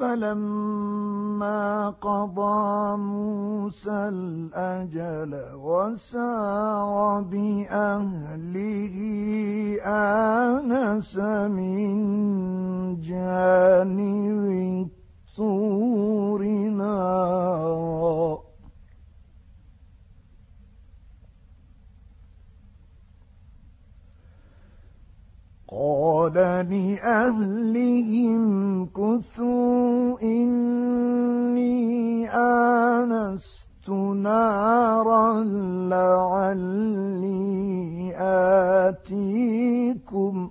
فلما قضى موسى الأجل وسار بأهله آنس من جانب الطور نارا. قال لأهلهم كثوا إني آنست نارا لعلي آتيكم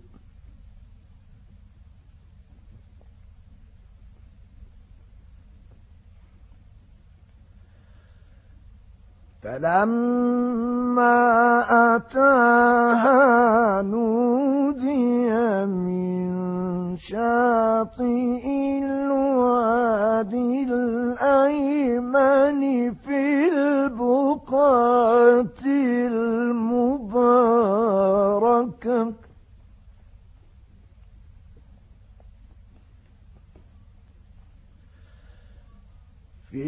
فلما أتاها نودي من شاطئ الوادي الأيمن في البقعة المباركة في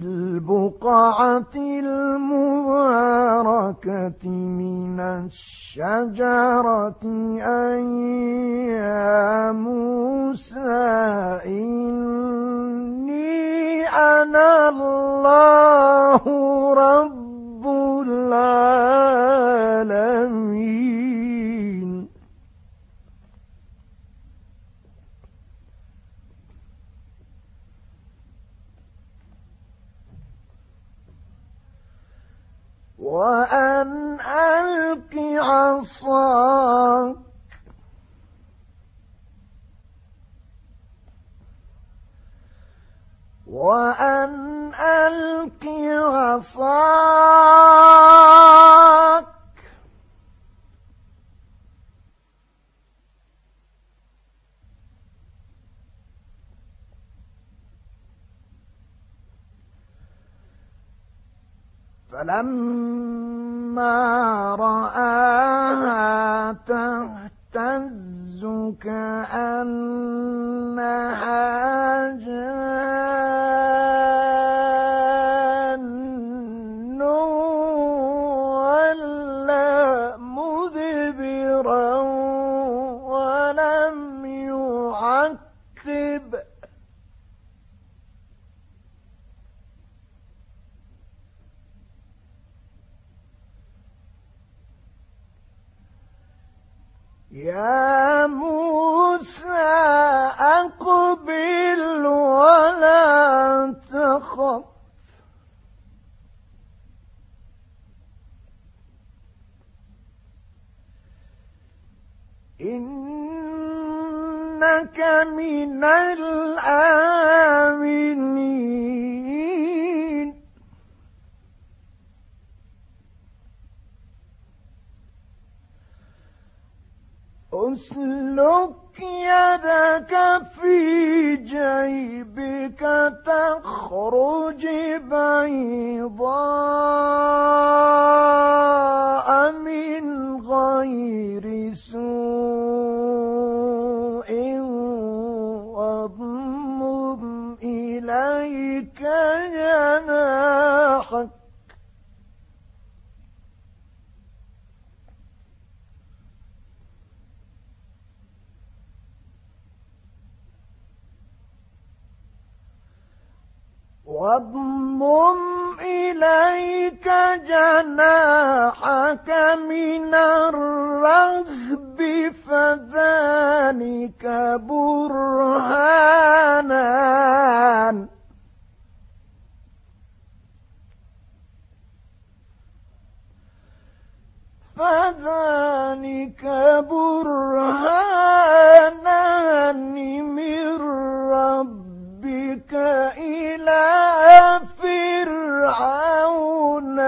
البقعة المباركة من الشجرة أن يا موسى إني أنا الله رب العالمين وأن ألق عصاك. وأن ألق عصاك. فلما رآها تهتز إنك من الآمنين. أسلك يدك في جيبك تخرج بيضاء. من غير سوء واضمم إليك جناحك واضمم إليك جناحك من الرغب فذلك برهانان. فذلك برهانان من ربك إلى فرعون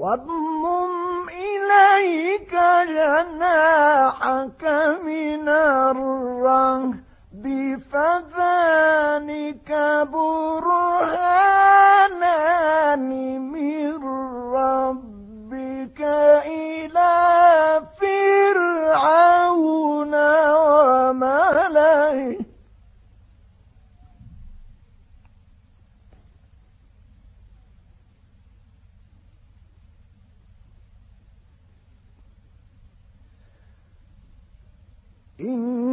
واضمم إليك جناحك من الرهب فذلك برهانان إنهم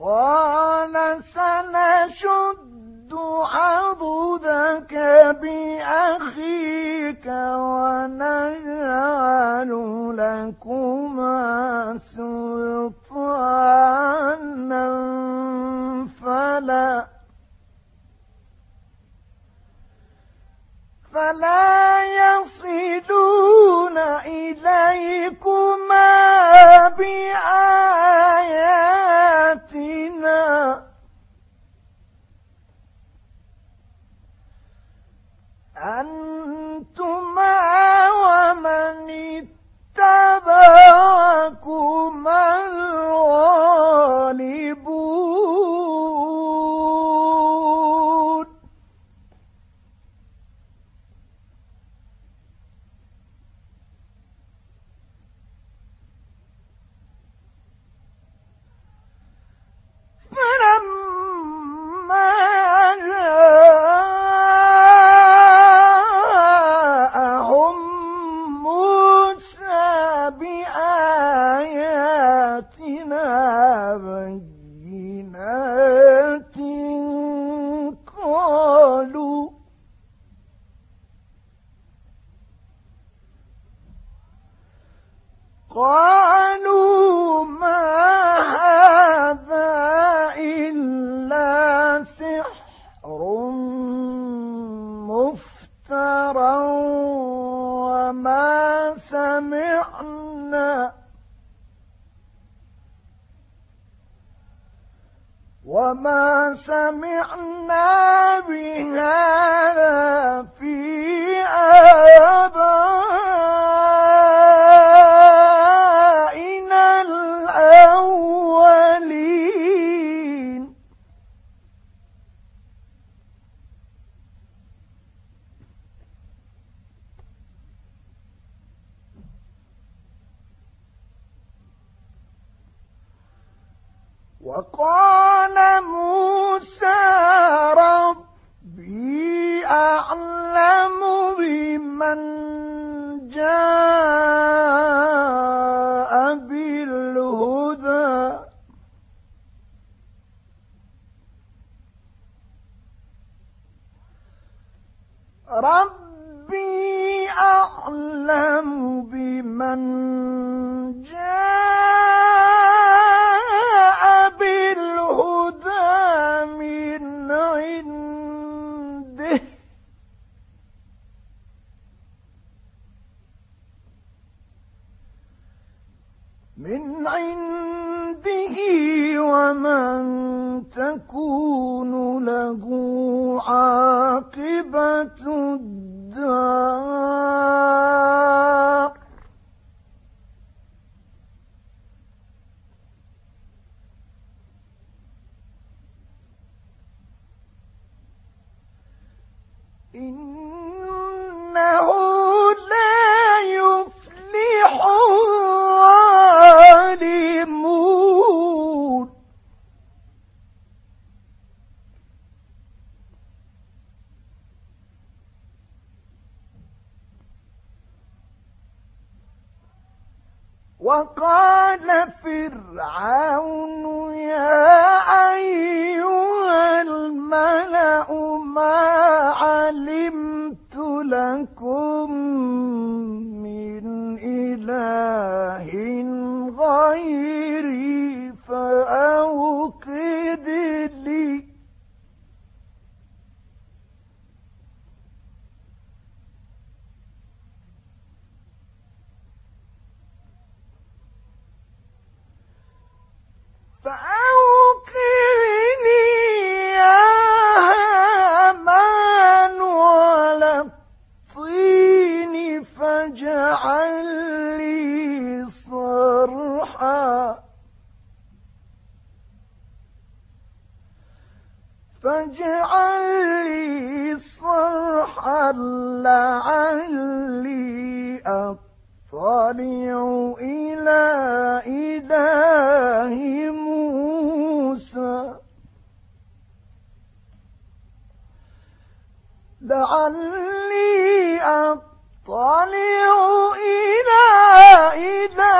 قال سنشد عضدك بأخيك ونجعل لكما سلطانا فلا فلا يصلون إليكما بآياتنا أنتما قال وقال عنده ومن تكون له عاقبة الدار. فاجعل لي صرحا لعلي أطلع إلى إله موسى. لعلي أطلع إلى إله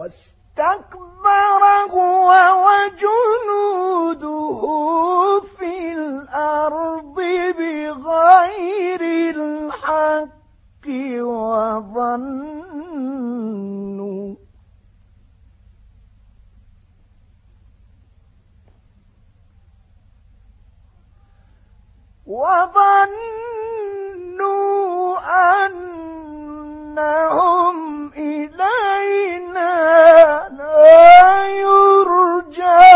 واستكبر هو وجنوده في الأرض بغير الحق وظنوا. وظنوا أنهم إلينا لا يرجعون.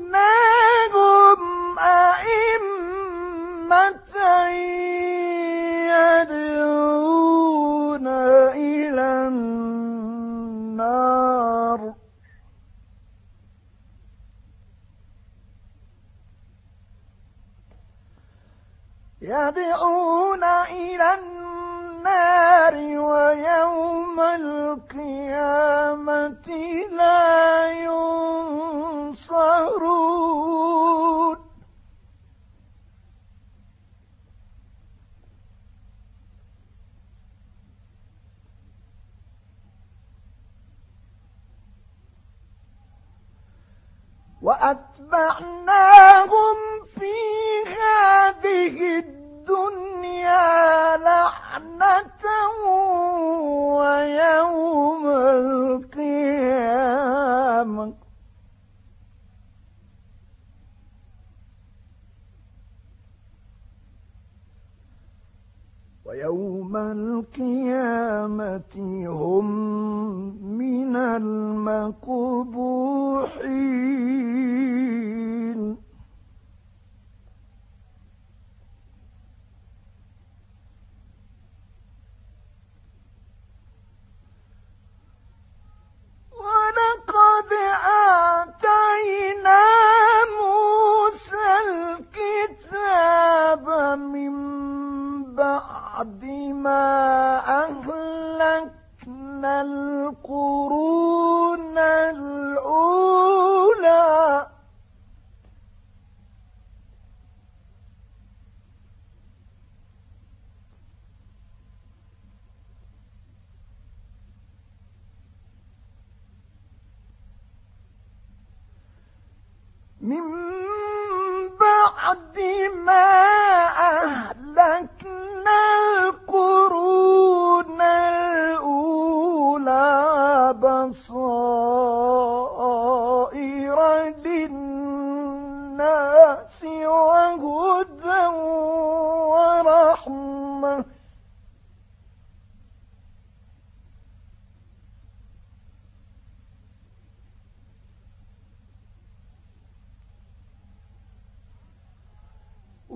وجعلناهم أئمة يدعون إلى النار. يدعون إلى النار ويوم القيامة وأتبعناهم في هذه الدنيا لعنة ويوم القيامة. ويوم القيامة هم من المقبوحين.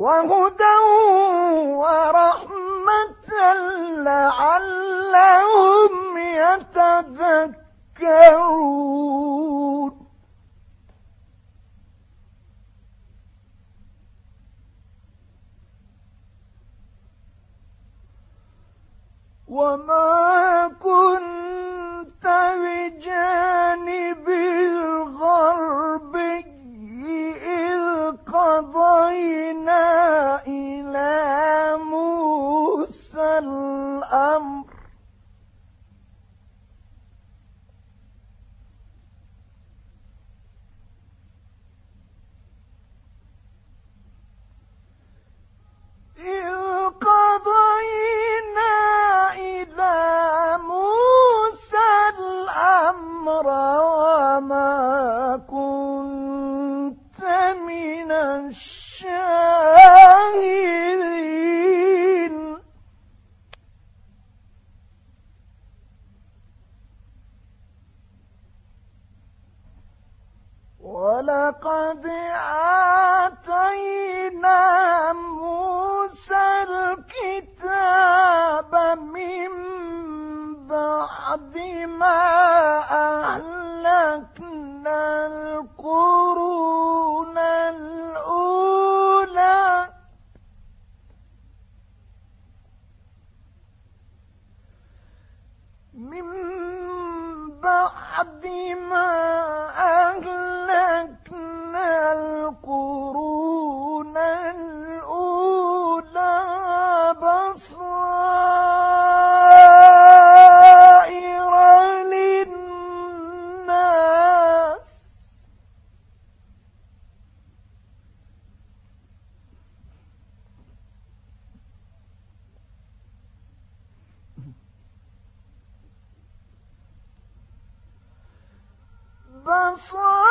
وهدى ورحمة لعلهم يتذكرون. أصاب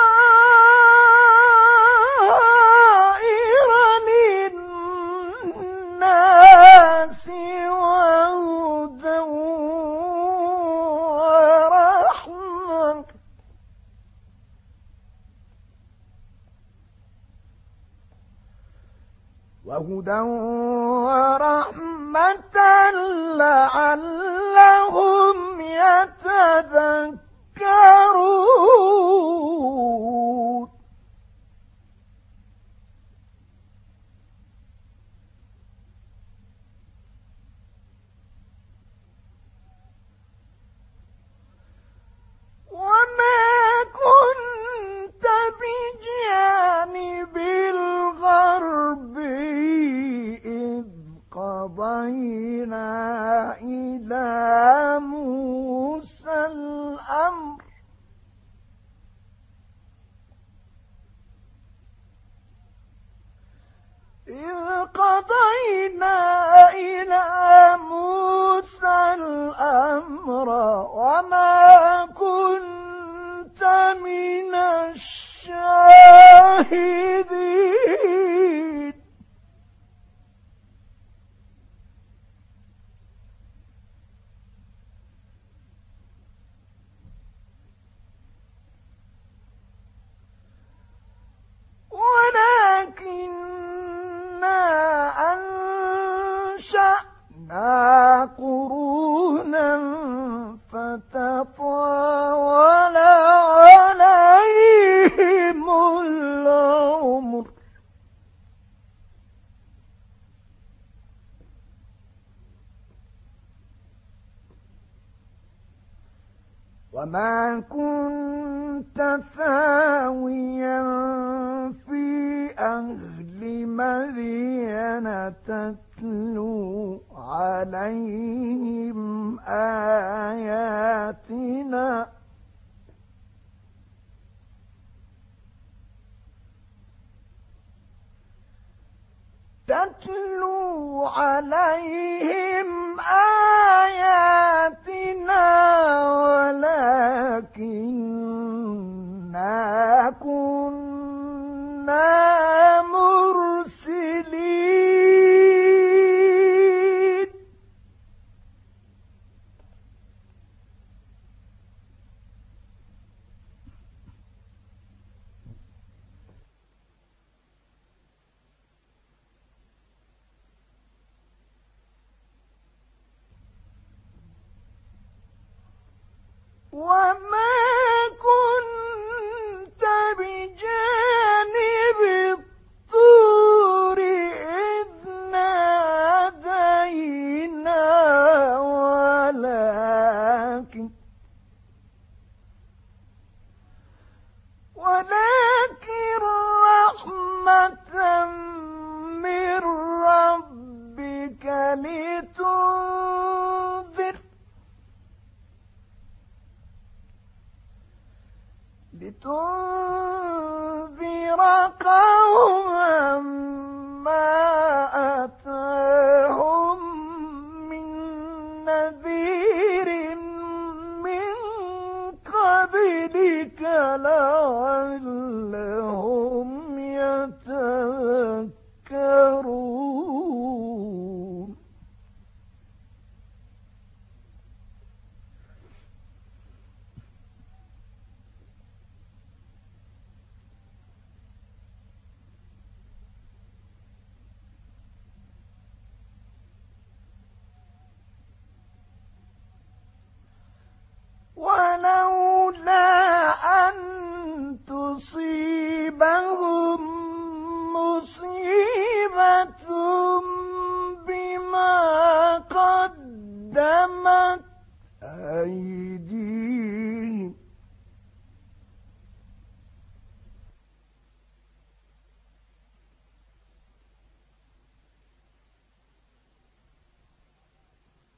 تتلو عليهم آياتنا ولكننا ولولا